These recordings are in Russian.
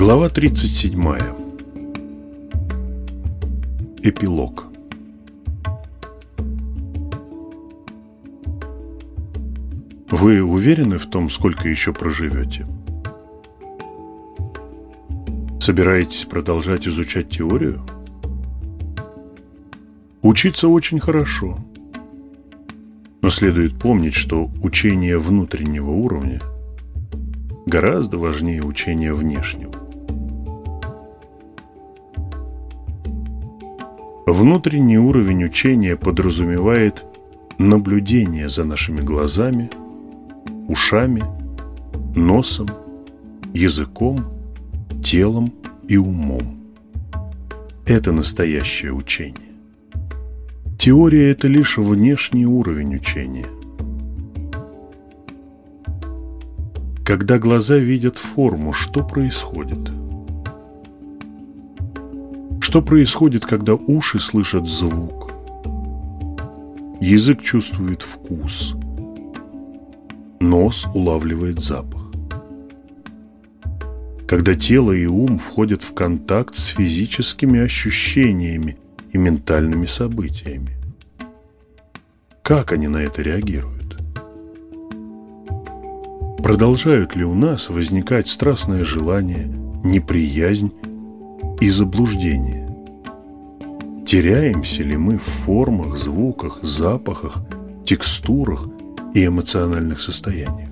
Глава 37. Эпилог. Вы уверены в том, сколько еще проживете? Собираетесь продолжать изучать теорию? Учиться очень хорошо. Но следует помнить, что учение внутреннего уровня гораздо важнее учения внешнего. Внутренний уровень учения подразумевает наблюдение за нашими глазами, ушами, носом, языком, телом и умом. Это настоящее учение. Теория – это лишь внешний уровень учения. Когда глаза видят форму, что происходит? Что происходит, когда уши слышат звук? Язык чувствует вкус. Нос улавливает запах. Когда тело и ум входят в контакт с физическими ощущениями и ментальными событиями. Как они на это реагируют? Продолжают ли у нас возникать страстное желание, неприязнь и заблуждение? Теряемся ли мы в формах, звуках, запахах, текстурах и эмоциональных состояниях?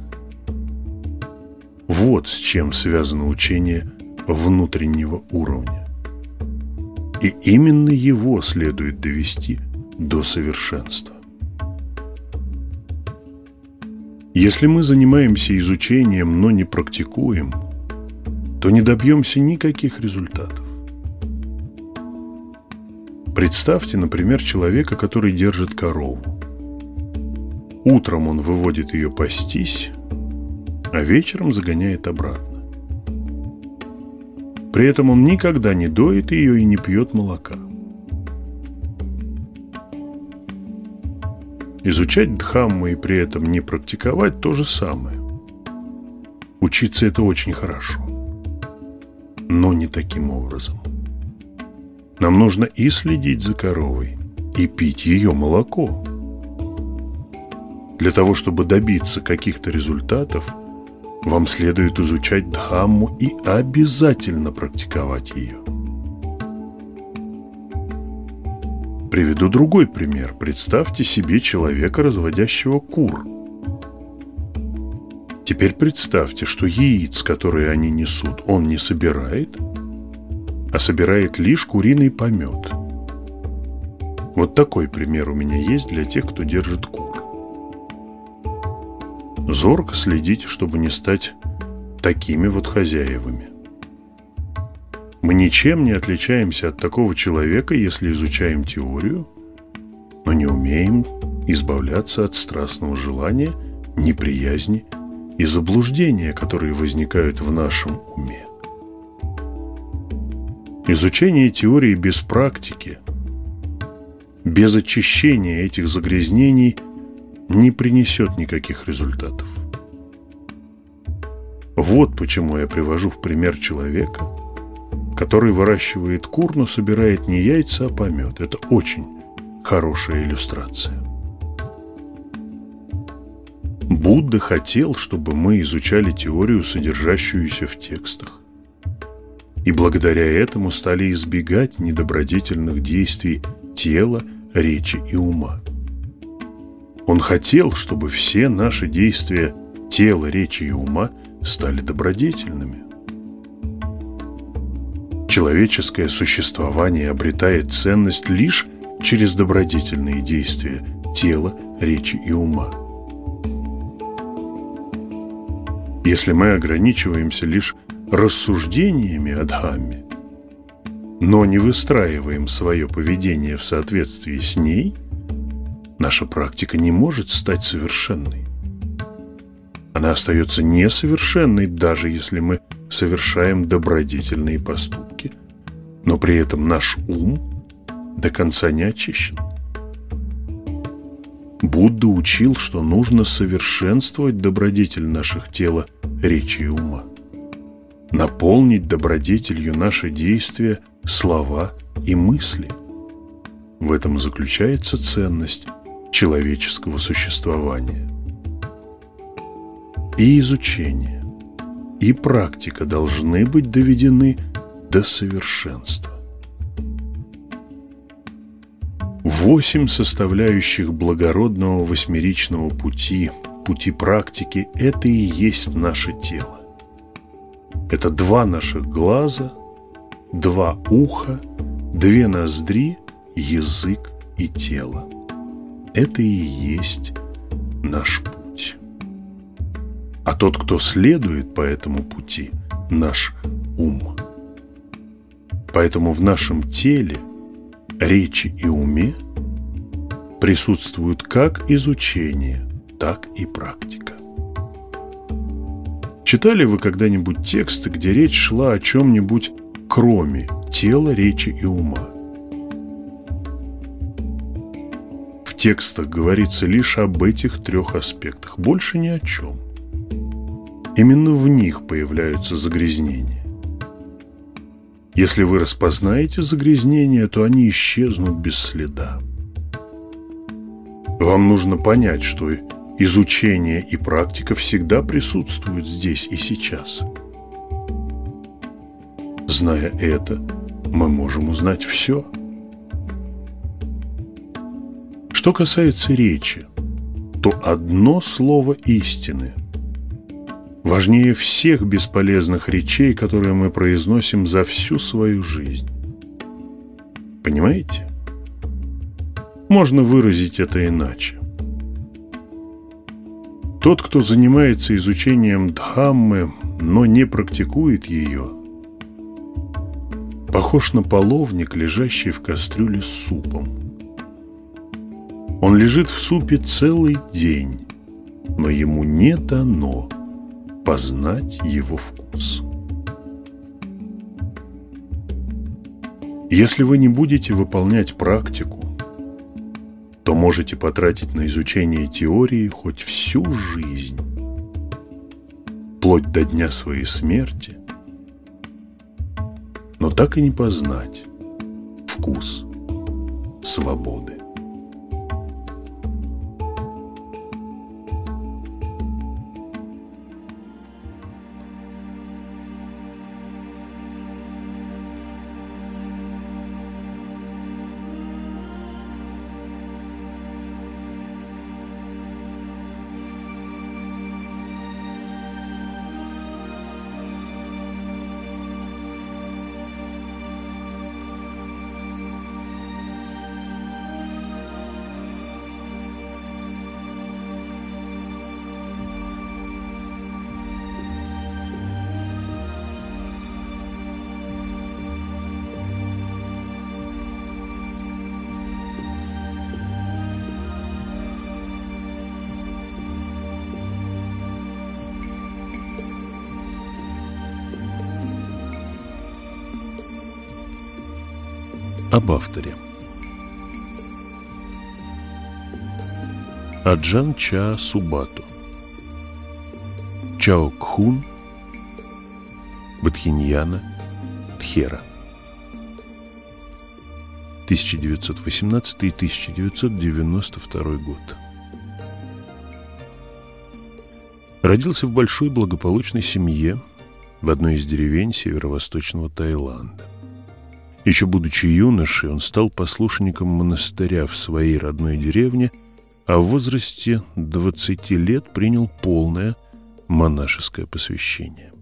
Вот с чем связано учение внутреннего уровня. И именно его следует довести до совершенства. Если мы занимаемся изучением, но не практикуем, то не добьемся никаких результатов. Представьте, например, человека, который держит корову. Утром он выводит ее пастись, а вечером загоняет обратно. При этом он никогда не доит ее и не пьет молока. Изучать Дхамму и при этом не практиковать то же самое. Учиться это очень хорошо, но не таким образом. Нам нужно и следить за коровой, и пить ее молоко. Для того, чтобы добиться каких-то результатов, вам следует изучать Дхамму и обязательно практиковать ее. Приведу другой пример. Представьте себе человека, разводящего кур. Теперь представьте, что яиц, которые они несут, он не собирает – а собирает лишь куриный помет. Вот такой пример у меня есть для тех, кто держит кур. Зорко следите, чтобы не стать такими вот хозяевами. Мы ничем не отличаемся от такого человека, если изучаем теорию, но не умеем избавляться от страстного желания, неприязни и заблуждения, которые возникают в нашем уме. Изучение теории без практики, без очищения этих загрязнений не принесет никаких результатов. Вот почему я привожу в пример человека, который выращивает кур, но собирает не яйца, а помет. Это очень хорошая иллюстрация. Будда хотел, чтобы мы изучали теорию, содержащуюся в текстах и благодаря этому стали избегать недобродетельных действий тела, речи и ума. Он хотел, чтобы все наши действия тела, речи и ума стали добродетельными. Человеческое существование обретает ценность лишь через добродетельные действия тела, речи и ума. Если мы ограничиваемся лишь рассуждениями о Дхамме, но не выстраиваем свое поведение в соответствии с ней, наша практика не может стать совершенной. Она остается несовершенной, даже если мы совершаем добродетельные поступки, но при этом наш ум до конца не очищен. Будда учил, что нужно совершенствовать добродетель наших тела, речи и ума. Наполнить добродетелью наши действия, слова и мысли. В этом заключается ценность человеческого существования. И изучение, и практика должны быть доведены до совершенства. Восемь составляющих благородного восьмеричного пути, пути практики – это и есть наше тело. Это два наших глаза, два уха, две ноздри, язык и тело. Это и есть наш путь. А тот, кто следует по этому пути, наш ум. Поэтому в нашем теле, речи и уме – присутствуют как изучение, так и практика. Читали вы когда-нибудь тексты, где речь шла о чем-нибудь кроме тела, речи и ума? В текстах говорится лишь об этих трех аспектах, больше ни о чем. Именно в них появляются загрязнения. Если вы распознаете загрязнения, то они исчезнут без следа. Вам нужно понять, что изучение и практика всегда присутствуют здесь и сейчас. Зная это, мы можем узнать все. Что касается речи, то одно слово истины важнее всех бесполезных речей, которые мы произносим за всю свою жизнь. Понимаете? Можно выразить это иначе. Тот, кто занимается изучением Дхаммы, но не практикует ее, похож на половник, лежащий в кастрюле с супом. Он лежит в супе целый день, но ему не дано познать его вкус. Если вы не будете выполнять практику, то можете потратить на изучение теории хоть всю жизнь, вплоть до дня своей смерти, но так и не познать вкус свободы. Об авторе. Аджан Ча Субату. Чао Кхун. Бадхиньяна Тхера. 1918-1992 год. Родился в большой благополучной семье в одной из деревень северо-восточного Таиланда. Еще будучи юношей, он стал послушником монастыря в своей родной деревне, а в возрасте 20 лет принял полное монашеское посвящение.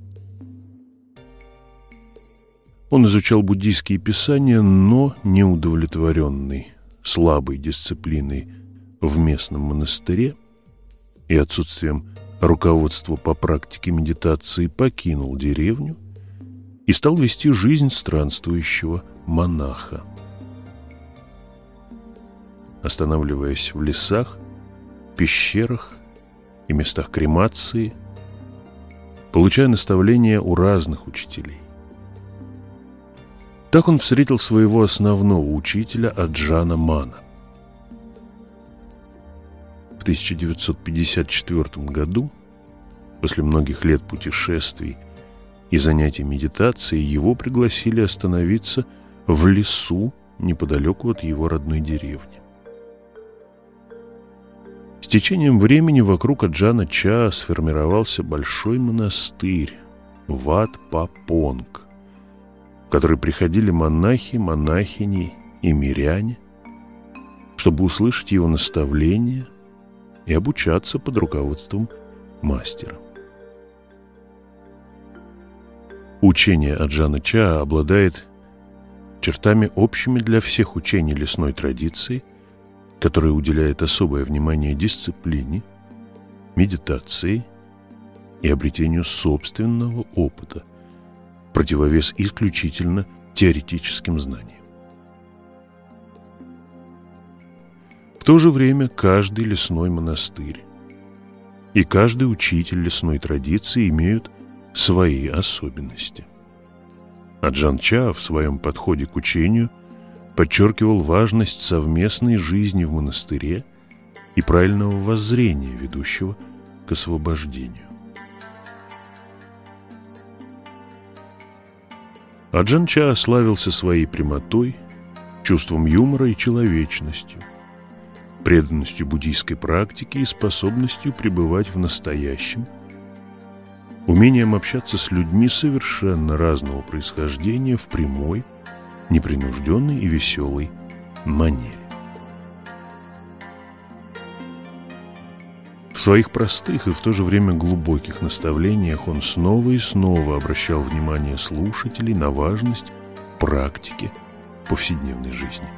Он изучал буддийские писания, но неудовлетворенный слабой дисциплиной в местном монастыре и отсутствием руководства по практике медитации покинул деревню и стал вести жизнь странствующего монаха. Останавливаясь в лесах, пещерах и местах кремации, получая наставления у разных учителей. Так он встретил своего основного учителя Аджана Мана. В 1954 году, после многих лет путешествий и занятий медитацией его пригласили остановиться в лесу неподалеку от его родной деревни. С течением времени вокруг Аджана Ча сформировался большой монастырь Ват-Папонг, в который приходили монахи, монахини и миряне, чтобы услышать его наставления и обучаться под руководством мастера. Учение Аджана Ча обладает чертами общими для всех учений лесной традиции, которая уделяет особое внимание дисциплине, медитации и обретению собственного опыта, противовес исключительно теоретическим знаниям. В то же время каждый лесной монастырь и каждый учитель лесной традиции имеют свои особенности. А Джан Ча в своем подходе к учению подчеркивал важность совместной жизни в монастыре и правильного воззрения, ведущего к освобождению. Аджан Ча славился своей прямотой, чувством юмора и человечностью, преданностью буддийской практике и способностью пребывать в настоящем – умением общаться с людьми совершенно разного происхождения в прямой, непринужденной и веселой манере. В своих простых и в то же время глубоких наставлениях он снова и снова обращал внимание слушателей на важность практики повседневной жизни.